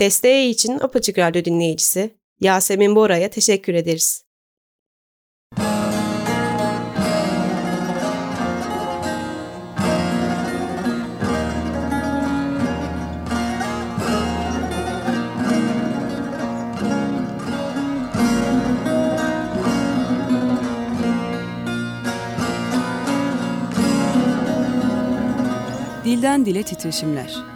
Desteği için Apaçık Radyo dinleyicisi Yasemin Bora'ya teşekkür ederiz. Dilden Dile Titreşimler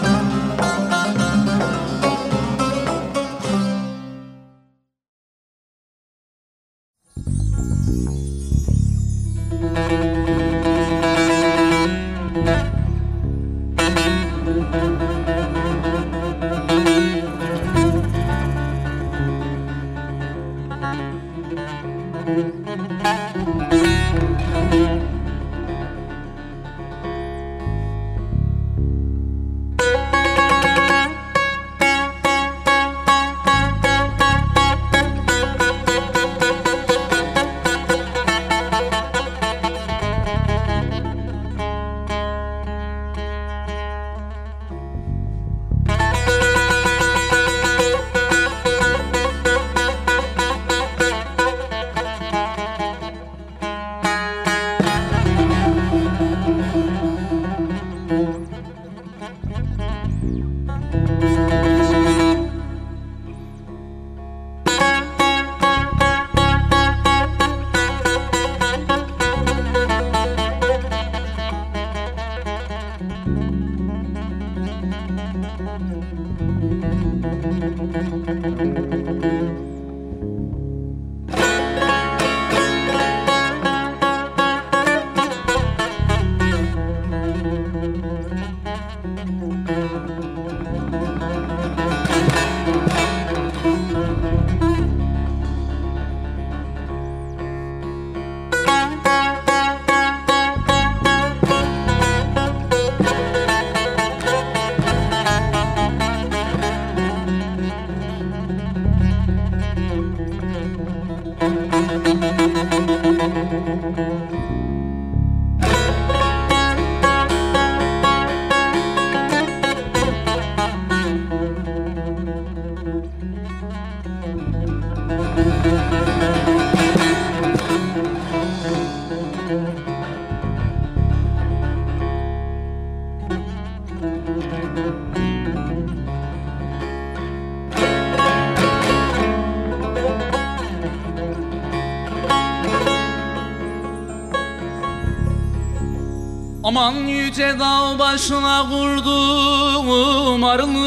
Yüce dağ başına kurdum arılık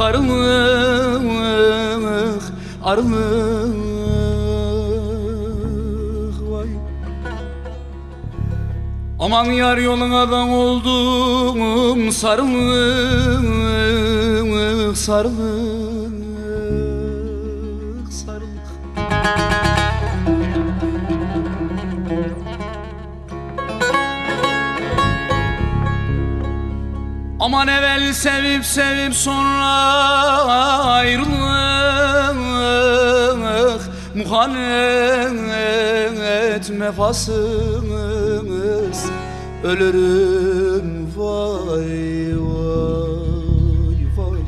arılık arılık vay. Aman yar yoluna ben oldum sarılık sarılık Aman evvel sevip sevip sonra ayrılık Muhallet mefasımız Ölürüm vay vay vay.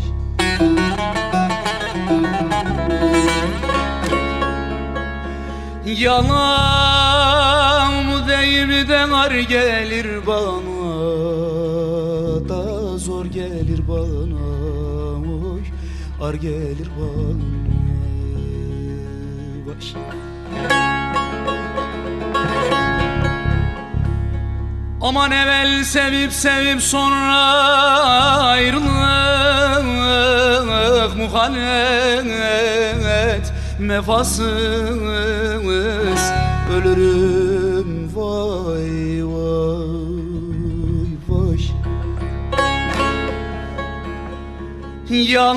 Yalan mı değil de gelir bana ar gelir bana baş Aman evvel sevip sevip sonra ayrılık muhallet mefasımız ölürüm Yalan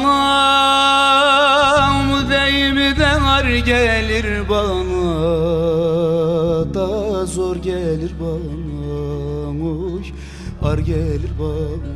mı değil mi de ar gelir bana da zor gelir bana oy ar gelir bana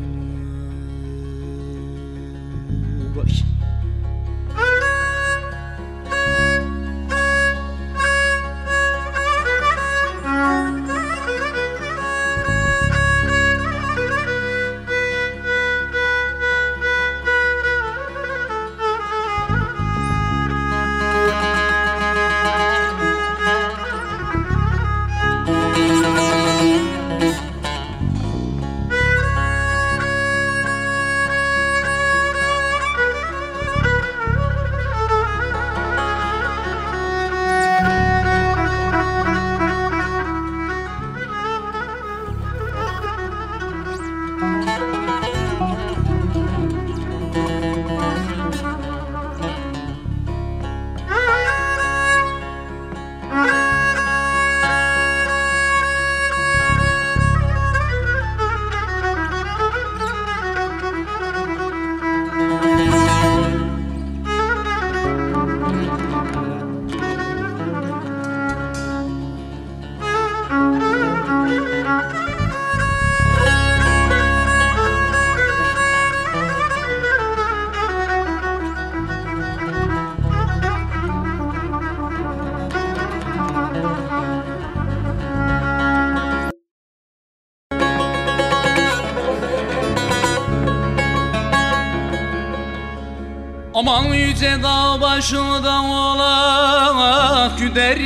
dağ başında olak güderim,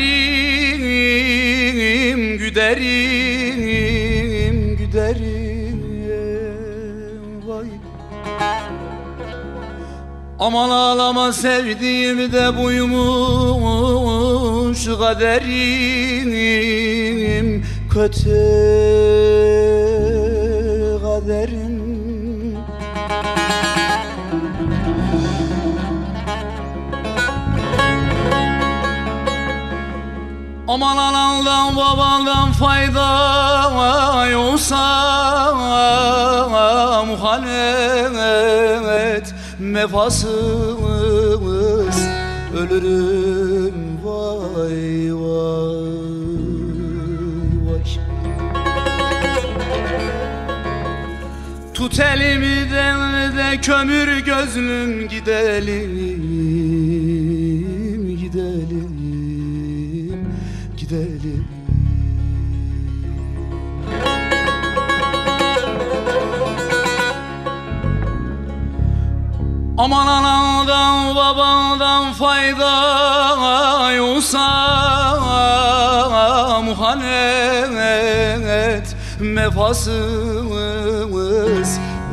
güderim, güderim vay. Aman ağlama sevdiğim de buymuş kaderim Kötü kaderim Aman anandan babandan fayda yoksa muhalefet mefasımız ölürüm vay vay Tut elimden de kömür gözlüm gidelim Aman anandan babandan fayda yoksa muhalefet mefasımız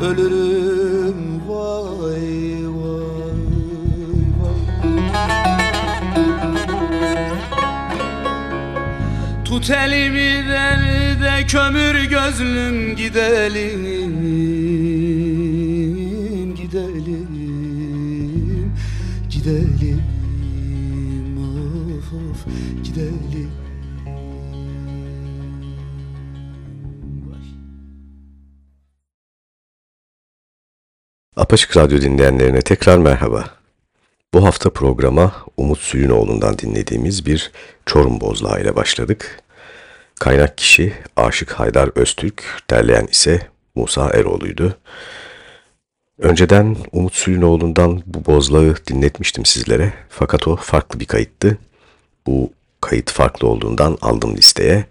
ölürüm. Vay vay vay. Tut elimden de kömür gözlüm gidelim Apaçık Radyo dinleyenlerine tekrar merhaba. Bu hafta programa Umut Suyunoğlu'ndan dinlediğimiz bir Çorum Bozlağı ile başladık. Kaynak kişi Aşık Haydar Öztürk, derleyen ise Musa Eroğlu'ydu. Önceden Umut Suyunoğlu'ndan bu bozlağı dinletmiştim sizlere fakat o farklı bir kayıttı. Bu kayıt farklı olduğundan aldım listeye.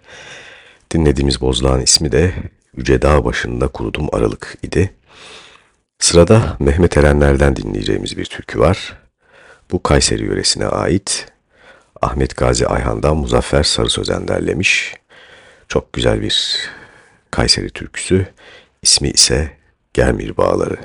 Dinlediğimiz bozlağın ismi de Yüce Dağ Başında Kurudum Aralık idi. Sırada Mehmet Erenler'den dinleyeceğimiz bir türkü var. Bu Kayseri yöresine ait. Ahmet Gazi Ayhan'dan Muzaffer Sarı Sözen derlemiş. Çok güzel bir Kayseri türküsü. İsmi ise Germir Bağları.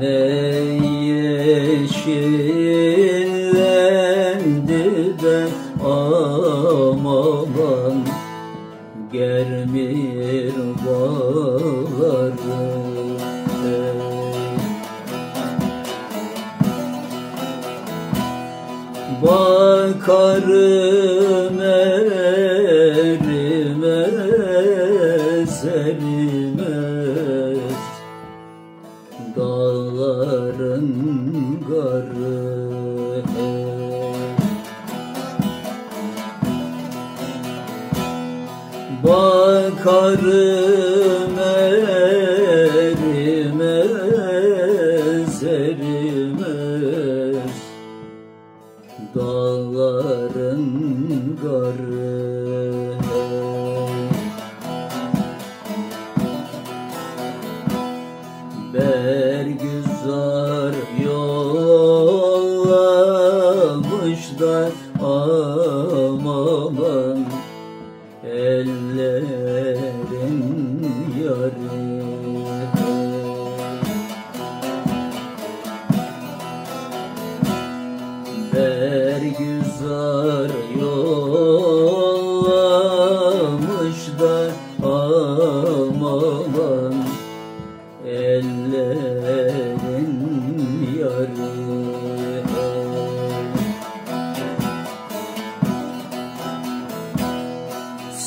ne yeşil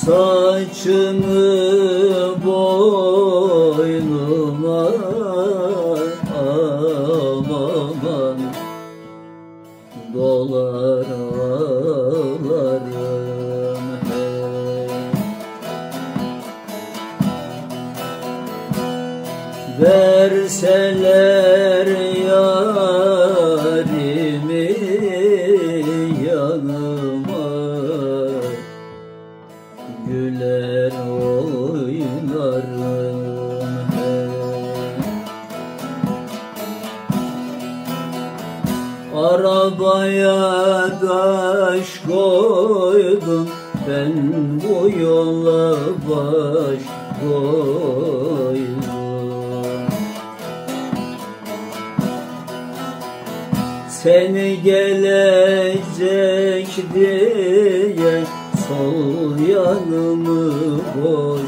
Saçını boynu baş koydum Seni gelecek diye sol yanımı boy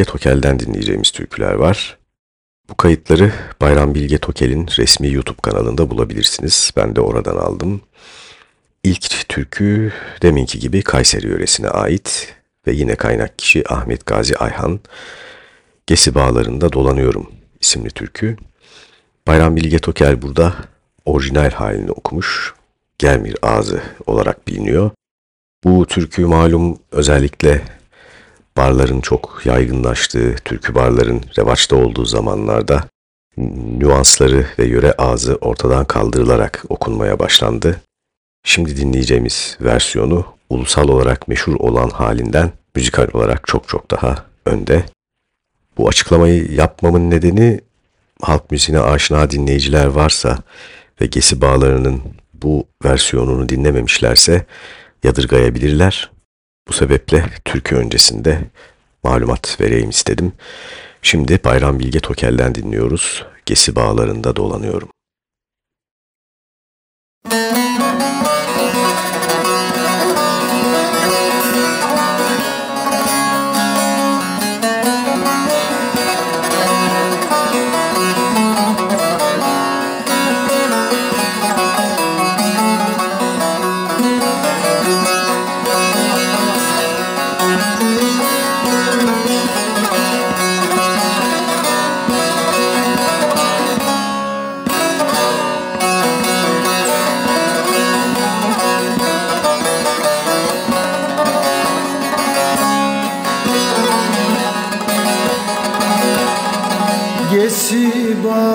Bilge Tokel'den dinleyeceğimiz türküler var. Bu kayıtları Bayram Bilge Tokel'in resmi YouTube kanalında bulabilirsiniz. Ben de oradan aldım. İlk türkü deminki gibi Kayseri yöresine ait ve yine kaynak kişi Ahmet Gazi Ayhan. Gesi Bağlarında Dolanıyorum isimli türkü. Bayram Bilge Tokel burada orijinal halini okumuş. Gelmir Ağzı olarak biliniyor. Bu türkü malum özellikle barların çok yaygınlaştığı, türkü barların revaçta olduğu zamanlarda nüansları ve yöre ağzı ortadan kaldırılarak okunmaya başlandı. Şimdi dinleyeceğimiz versiyonu ulusal olarak meşhur olan halinden müzikal olarak çok çok daha önde. Bu açıklamayı yapmamın nedeni halk müziğine aşina dinleyiciler varsa ve Gesi Bağları'nın bu versiyonunu dinlememişlerse yadırgayabilirler. Bu sebeple türkü öncesinde malumat vereyim istedim. Şimdi Bayram Bilge Tokel'den dinliyoruz. Gesi Bağları'nda dolanıyorum.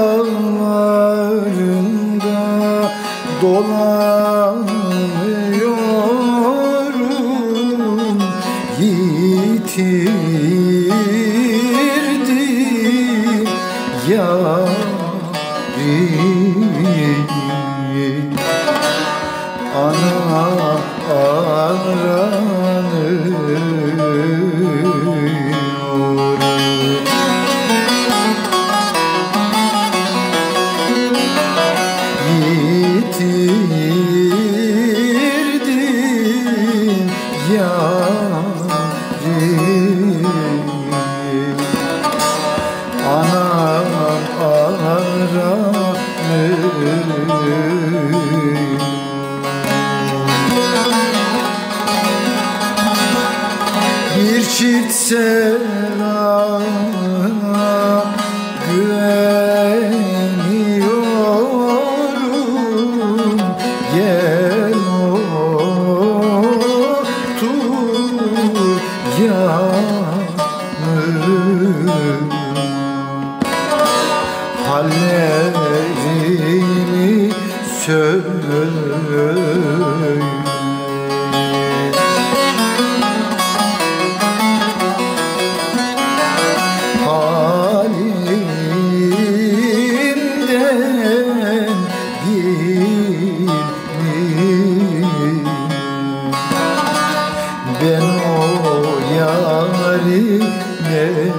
Gesi bağlarında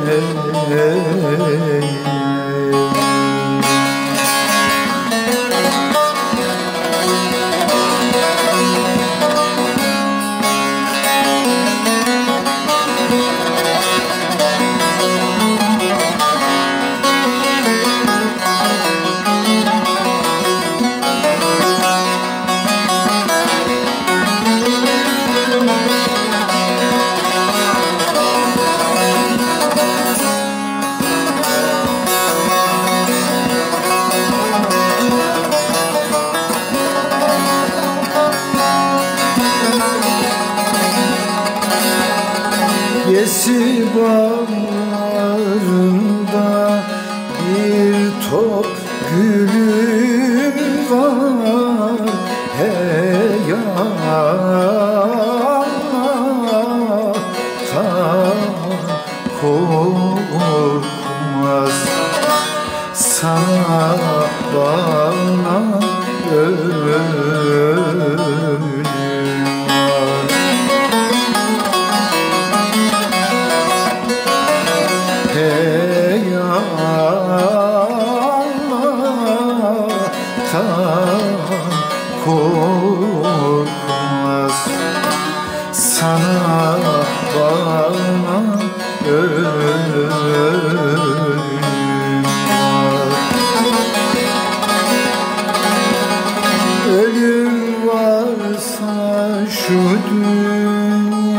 yarine Yesi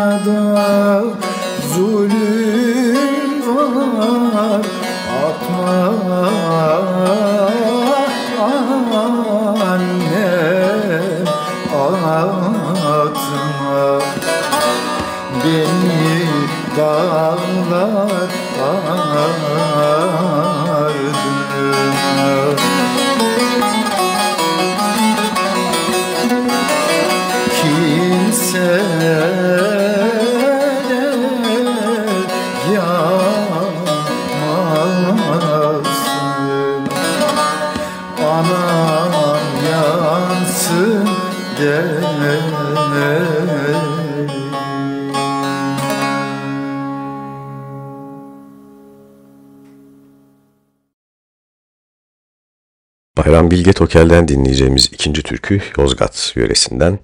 dünyada zulüm var. Atma annem atma. Beni dağlar Bilge Tokel'den dinleyeceğimiz ikinci türkü Yozgat yöresinden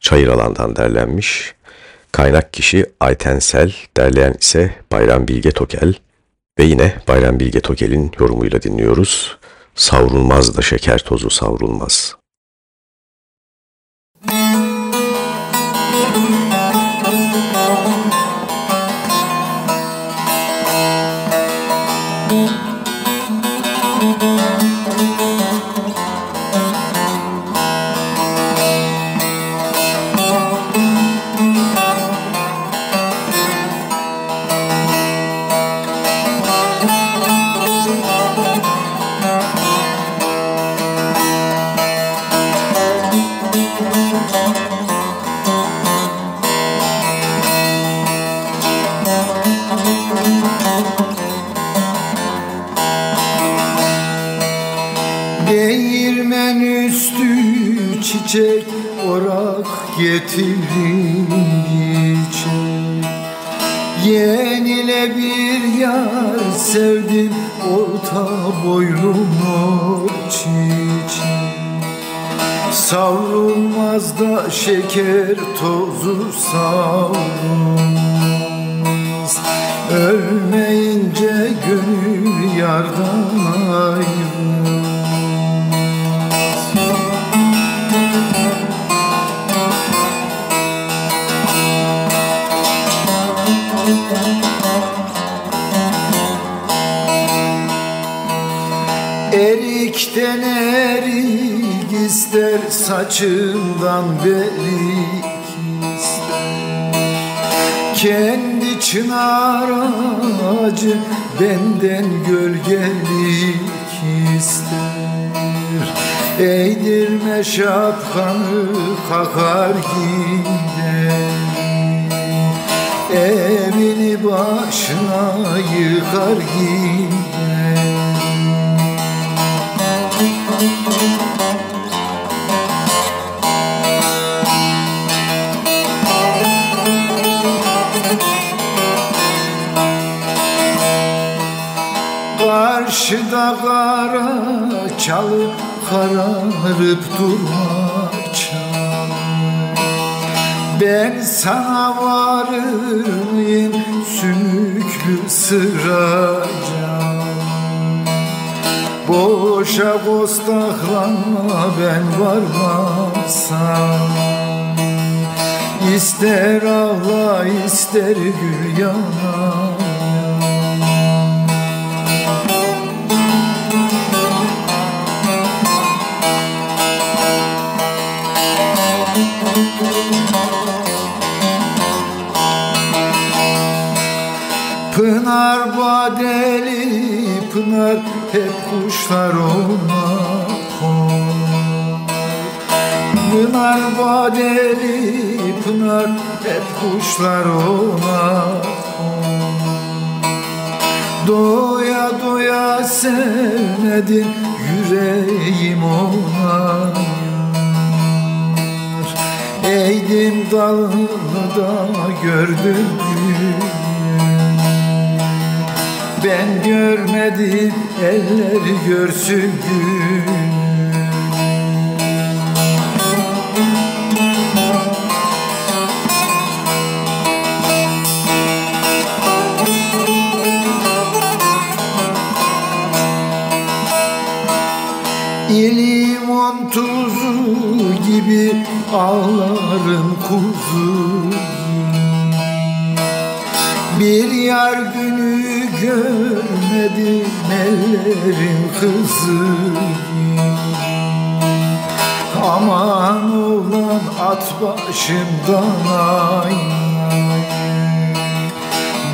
Çayır Alan'dan derlenmiş. Kaynak kişi Aytensel, derleyen ise Bayram Bilge Tokel ve yine Bayram Bilge Tokel'in yorumuyla dinliyoruz. Savrulmaz da şeker tozu savrulmaz. Getirin çiçek Yenile bir yar sevdim orta boylumu çiçek Savrulmaz da şeker tozu savrulmaz. Ölmeyince gönül yardan saçından ister Kendi çınar ağacı benden gölgelik ister. Eğdirme şapkanı kakar gider. Evini başına yıkar gider kara çalı kararıp durma çal Ben sana varır mıyım sümüklü sıracan Boşa kostaklanma ben varmazsam. İster ağla ister gül yana Pınar badeli pınar hep kuşlar ona Pınar badeli pınar hep kuşlar ona Doya doya sevmedin yüreğim ona Eğdim dalını da gördüm ben görmedim eller görsün gün. İlimon tuzu gibi ağlarım kuzu. Bir yar günü görmedim ellerin kızı. Aman ulan at başımdan ay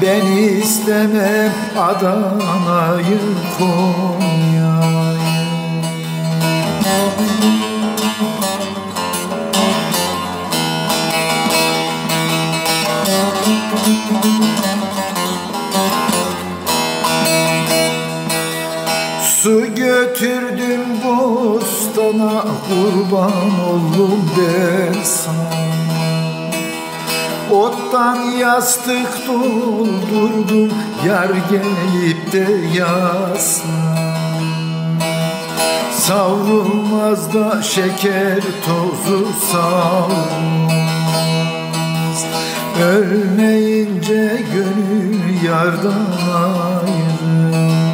Ben istemem Adana'yı Konya'yı kurban oldum ben sana Ottan yastık doldurdum yar gelip de yasna Savrulmaz da şeker tozu savrulmaz Ölmeyince gönül yardan ayrılmaz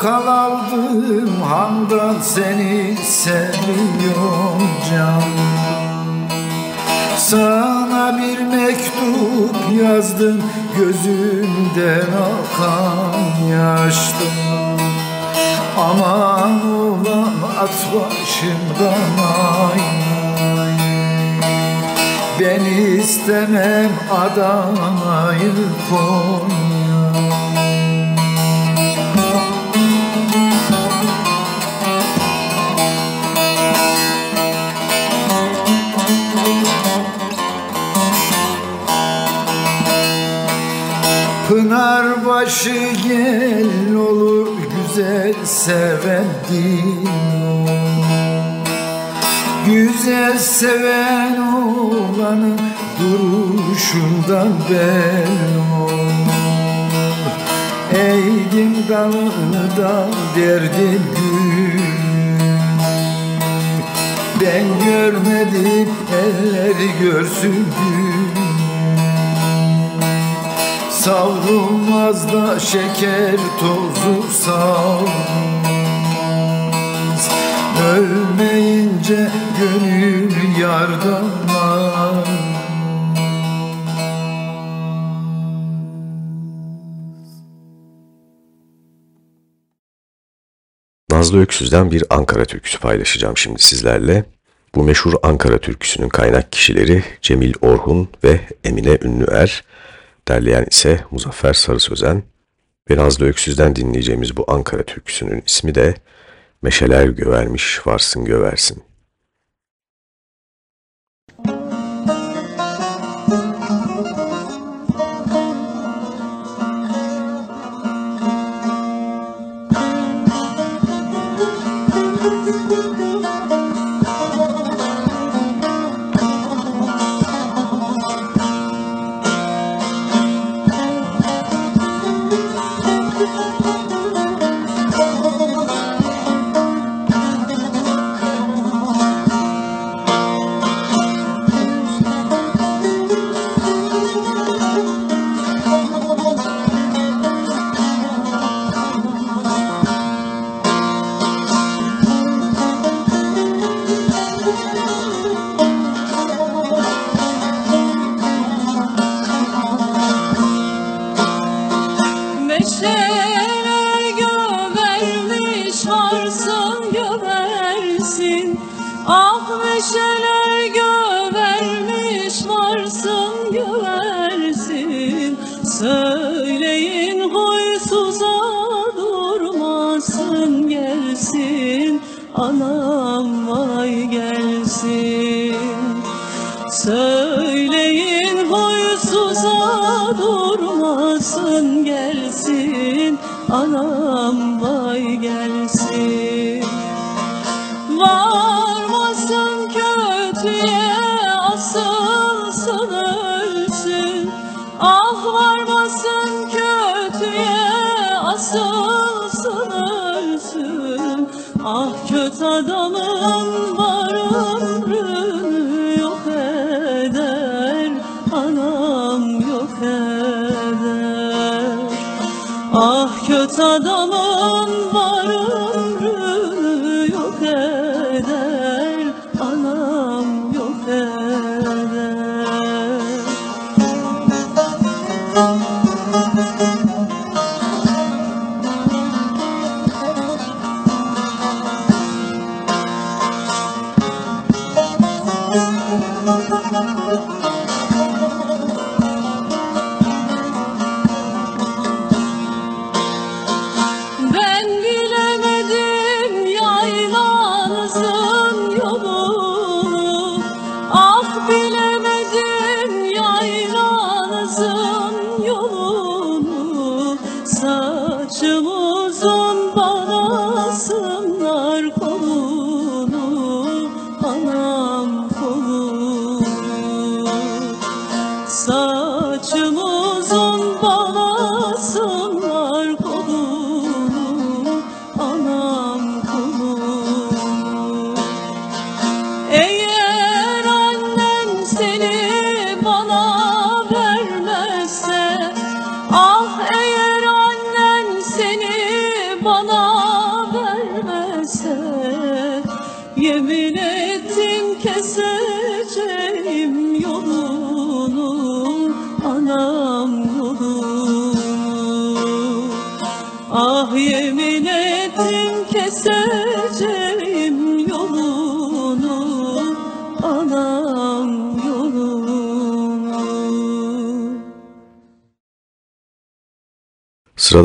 Portakal aldım handan seni seviyorum canım Sana bir mektup yazdım gözümden akan yaştım Aman ulan at başımdan ay Ben istemem Adana'yı Konya güzel seven din olur. Güzel seven olanın duruşundan bel olur. Eğdim dalını da derdim Ben görmedim elleri görsün gül Savrulmaz da şeker tozu savrulmaz Ölmeyince gönül yardan ayrılmaz. Nazlı Öksüz'den bir Ankara türküsü paylaşacağım şimdi sizlerle. Bu meşhur Ankara türküsünün kaynak kişileri Cemil Orhun ve Emine Ünlüer. Derleyen ise Muzaffer Sarı Sözen. Ve Nazlı Öksüz'den dinleyeceğimiz bu Ankara türküsünün ismi de Meşeler Gövermiş Varsın Göversin.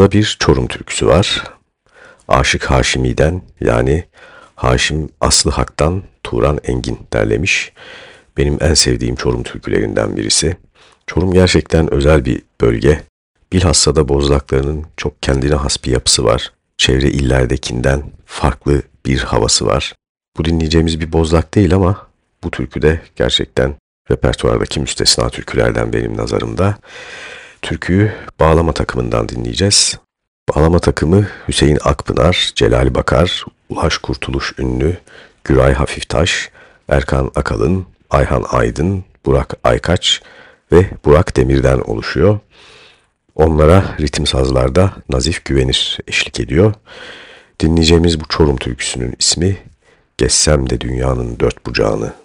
Sırada bir Çorum türküsü var. Aşık Haşimi'den yani Haşim Aslı Hak'tan Turan Engin derlemiş. Benim en sevdiğim Çorum türkülerinden birisi. Çorum gerçekten özel bir bölge. Bilhassa da bozlaklarının çok kendine has bir yapısı var. Çevre illerdekinden farklı bir havası var. Bu dinleyeceğimiz bir bozlak değil ama bu türkü de gerçekten repertuardaki müstesna türkülerden benim nazarımda. Türküyü bağlama takımından dinleyeceğiz. Bağlama takımı Hüseyin Akpınar, Celal Bakar, Ulaş Kurtuluş Ünlü, Güray Hafiftaş, Erkan Akalın, Ayhan Aydın, Burak Aykaç ve Burak Demir'den oluşuyor. Onlara ritim sazlarda Nazif Güvenir eşlik ediyor. Dinleyeceğimiz bu Çorum türküsünün ismi Geçsem de dünyanın dört bucağını.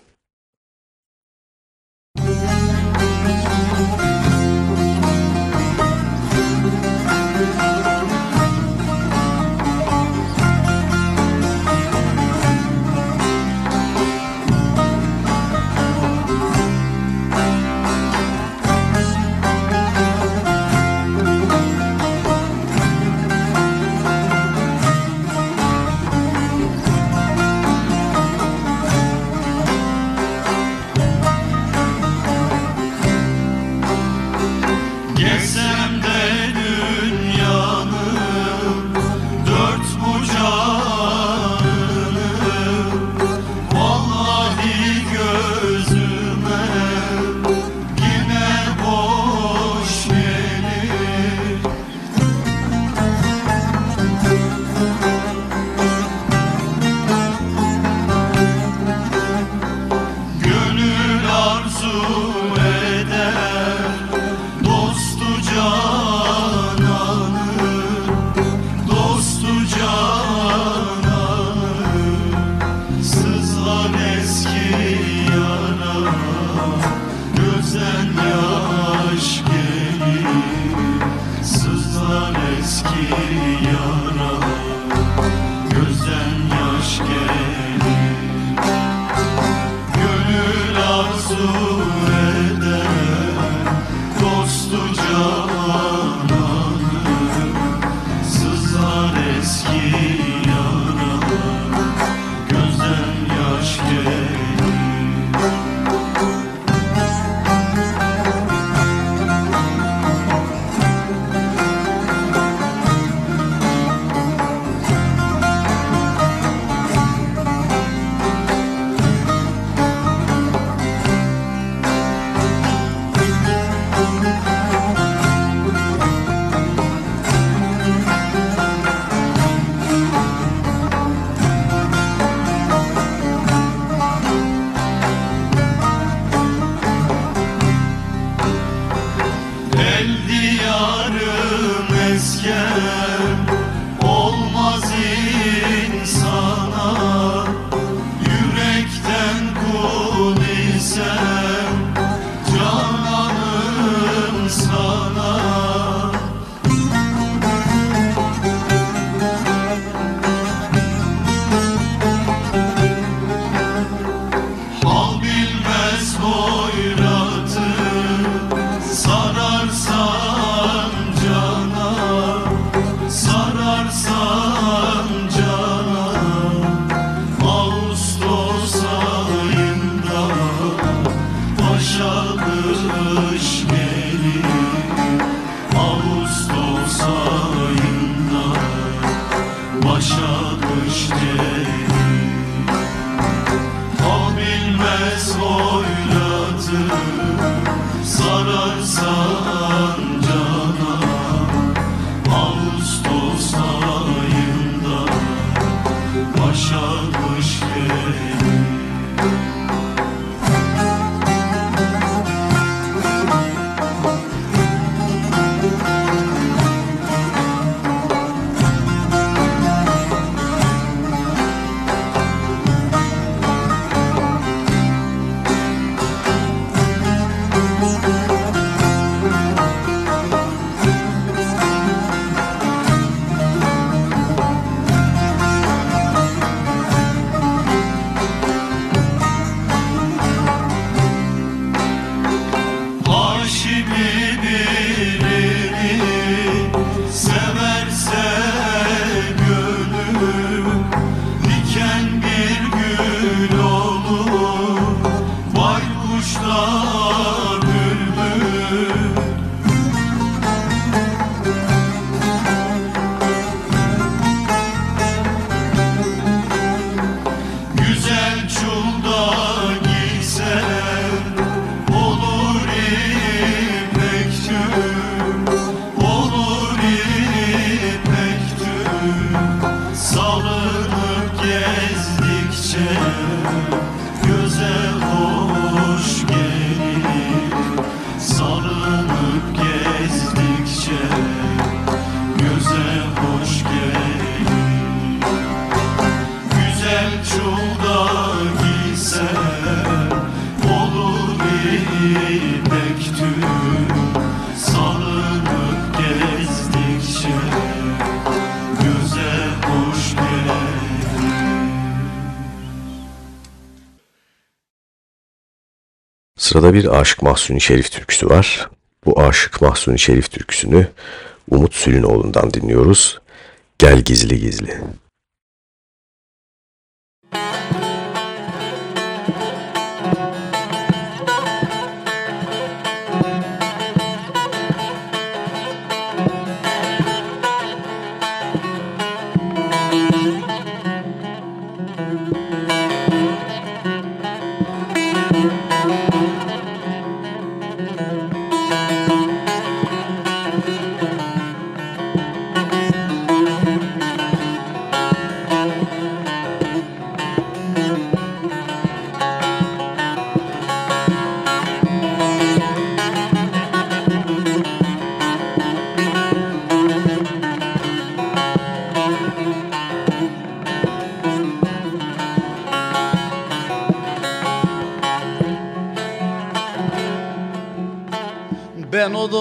Sırada bir Aşık Mahsuni Şerif türküsü var. Bu Aşık Mahsuni Şerif türküsünü Umut Sülünoğlu'ndan dinliyoruz. Gel gizli gizli.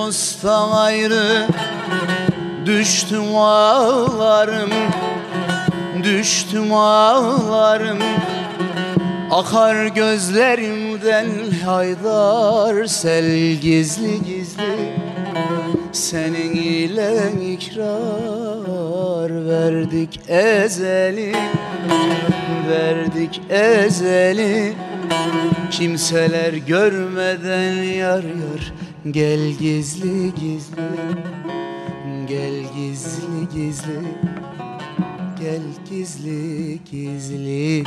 dosttan ayrı. Düştüm ağlarım Düştüm ağlarım. Akar gözlerimden haydar sel gizli gizli. Senin ile ikrar verdik ezeli. Verdik ezeli. Kimseler görmeden yar yar Gel gizli gizli Gel gizli gizli Gel gizli gizli.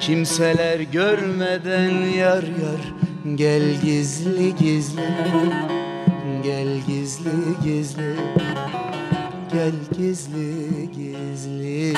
Kimseler görmeden yar yar Gel gizli gizli Gel gizli gizli Gel gizli gizli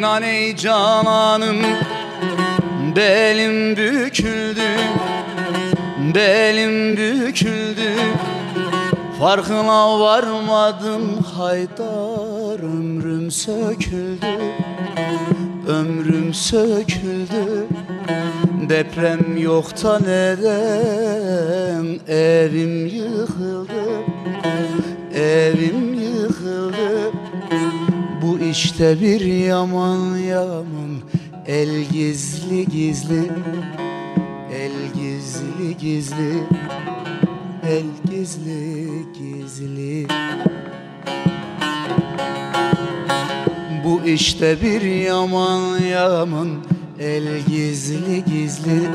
İnan ey cananım Belim büküldü Belim büküldü. Farkına varmadım haydar Ömrüm söküldü Ömrüm söküldü. Deprem yokta neden Evim yıkıldı Evim yıkıldı işte bir yaman yaman El gizli gizli El gizli gizli El gizli gizli. Bu işte bir yaman yaman El gizli gizli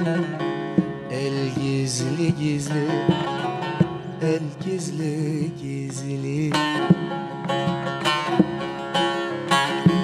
El gizli gizli El gizli gizli Thank you.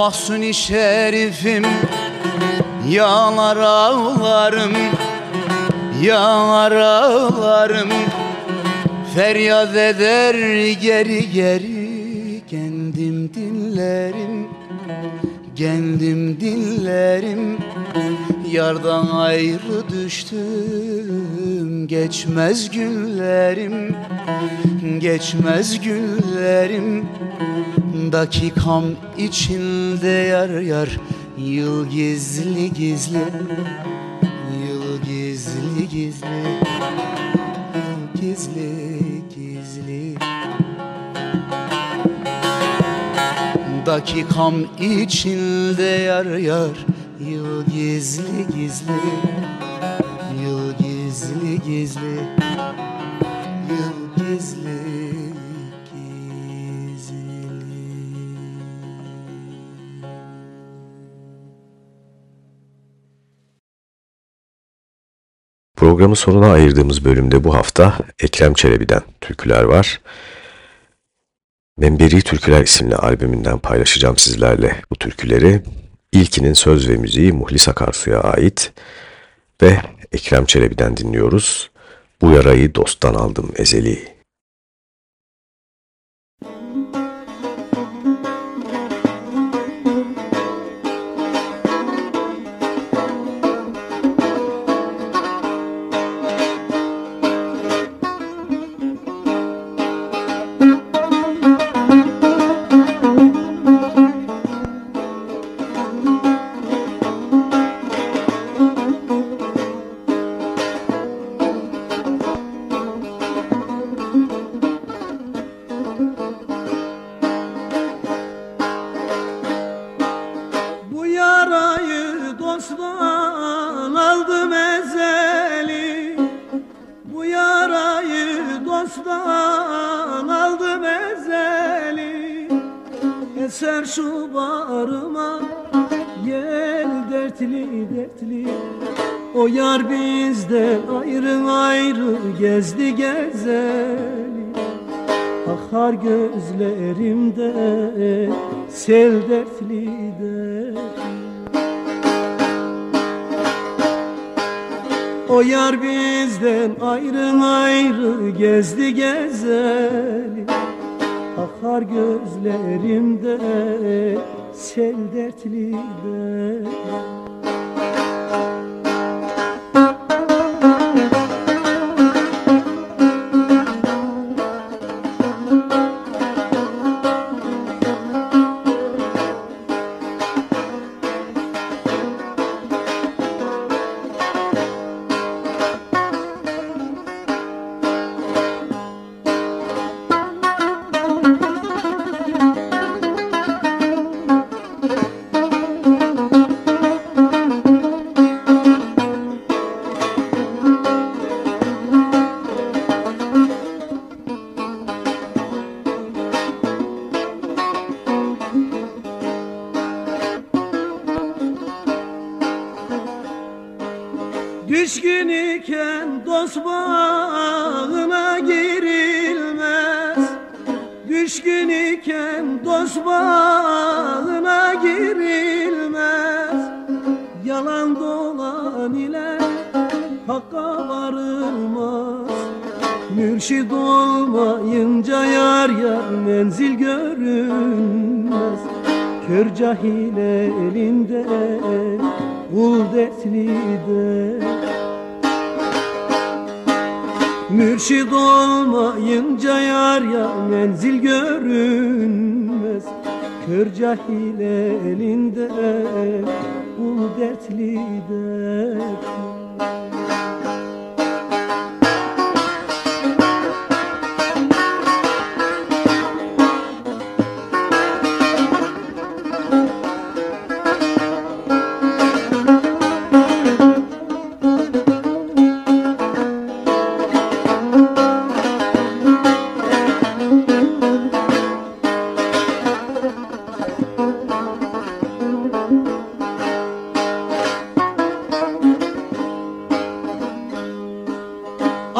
Mahsuni şerifim Yağlar ağlarım Yağlar ağlarım. Feryat eder geri geri Kendim dinlerim Kendim dinlerim Yardan ayrı düştüm Geçmez günlerim Geçmez günlerim Dakikam içinde yar yar Yıl gizli gizli Yıl gizli gizli Yıl gizli gizli. Dakikam içinde yar yar Yıl gizli gizli Yıl gizli gizli Yıl gizli gizli Programın sonuna ayırdığımız bölümde bu hafta Ekrem Çelebi'den türküler var. Memberi Türküler isimli albümünden paylaşacağım sizlerle bu türküleri. İlkinin söz ve müziği Muhlis Akarsu'ya ait ve Ekrem Çelebi'den dinliyoruz. Bu yarayı dosttan aldım ezeli.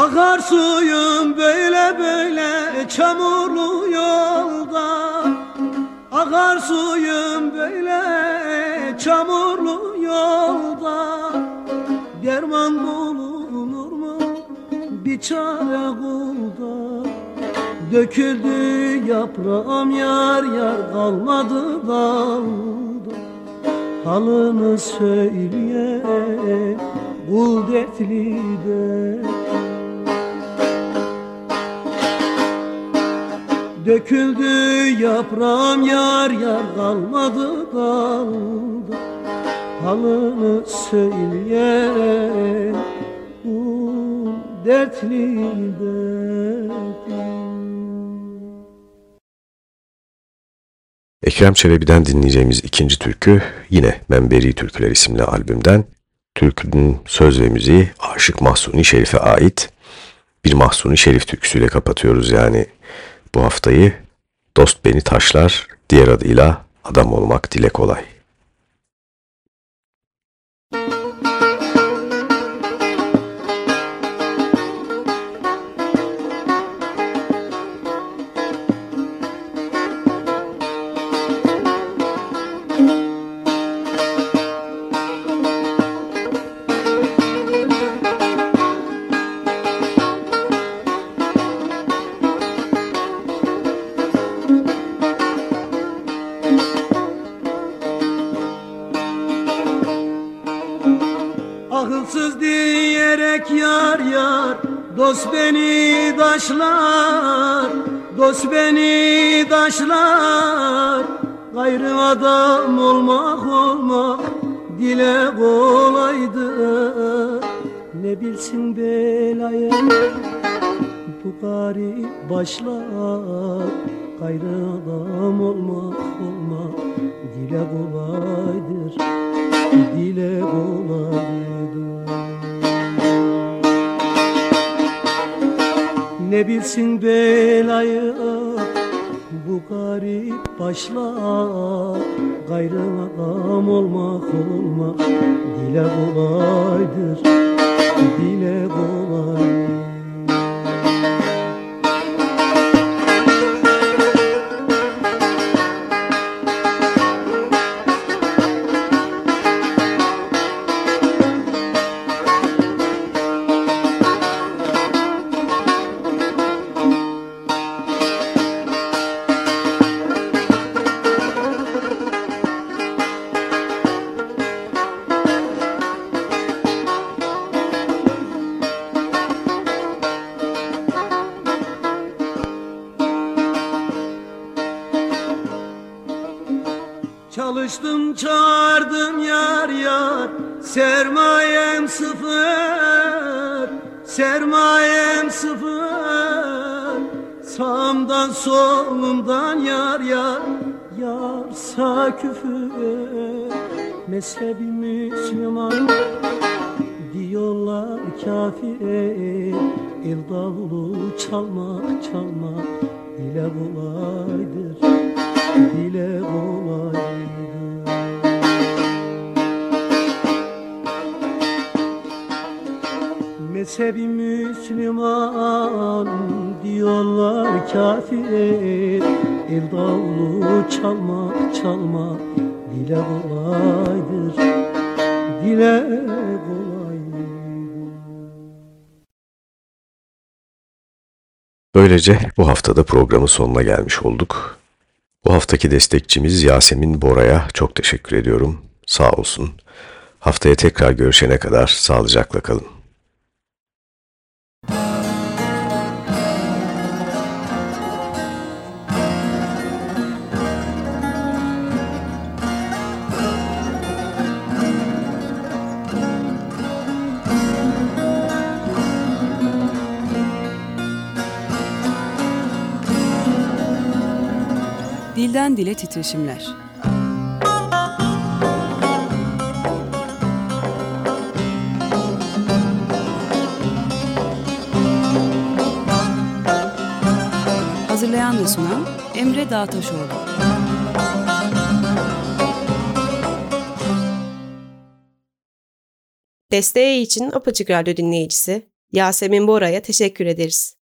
Akar suyum böyle böyle çamurlu yolda. Akar suyum böyle çamurlu yolda. Derman bulunur mu? Bir çare kulda. Döküldü yaprağım yar yar kalmadı dalda. Halını söyleye kul dertli de Döküldü yaprağım yar yar kalmadı dalda Halını söyleyen kul dertli dertli. Ekrem Çelebi'den dinleyeceğimiz ikinci türkü yine Memberi Türküler isimli albümden. Türkünün söz ve müziği Aşık Mahsuni Şerif'e ait. Bir Mahsuni Şerif türküsüyle kapatıyoruz yani bu haftayı. Dost beni taşlar, diğer adıyla adam olmak dile kolay. Akılsız diyerek yar yar Dost beni taşlar Dost beni taşlar. Gayrı adam olmak olmak Dile kolaydı. Ne bilsin belayı Bu garip başlar. Gayrı adam olmak olmak Dile kolaydır Dile kolaydır Ne bilsin belayı bu garip başla. Gayrı adam olmak olmak dile kolaydır Dile kolay Yarsa küfür Mezhebi Müslüman Diyorlar kafir El davulu çalmak çalmak Dile kolaydır Dile kolaydır. Mezhebi Müslüman diyorlar kafir El davulu çalmak çalmak dile kolaydır Dile kolaydır Böylece bu haftada programın sonuna gelmiş olduk. Bu haftaki destekçimiz Yasemin Bora'ya çok teşekkür ediyorum. Sağ olsun. Haftaya tekrar görüşene kadar sağlıcakla kalın. Dilden dile titreşimler. Hazırlayan ve sunan Emre Dağtaşoğlu. Desteği için Apaçık Radyo dinleyicisi Yasemin Bora'ya teşekkür ederiz.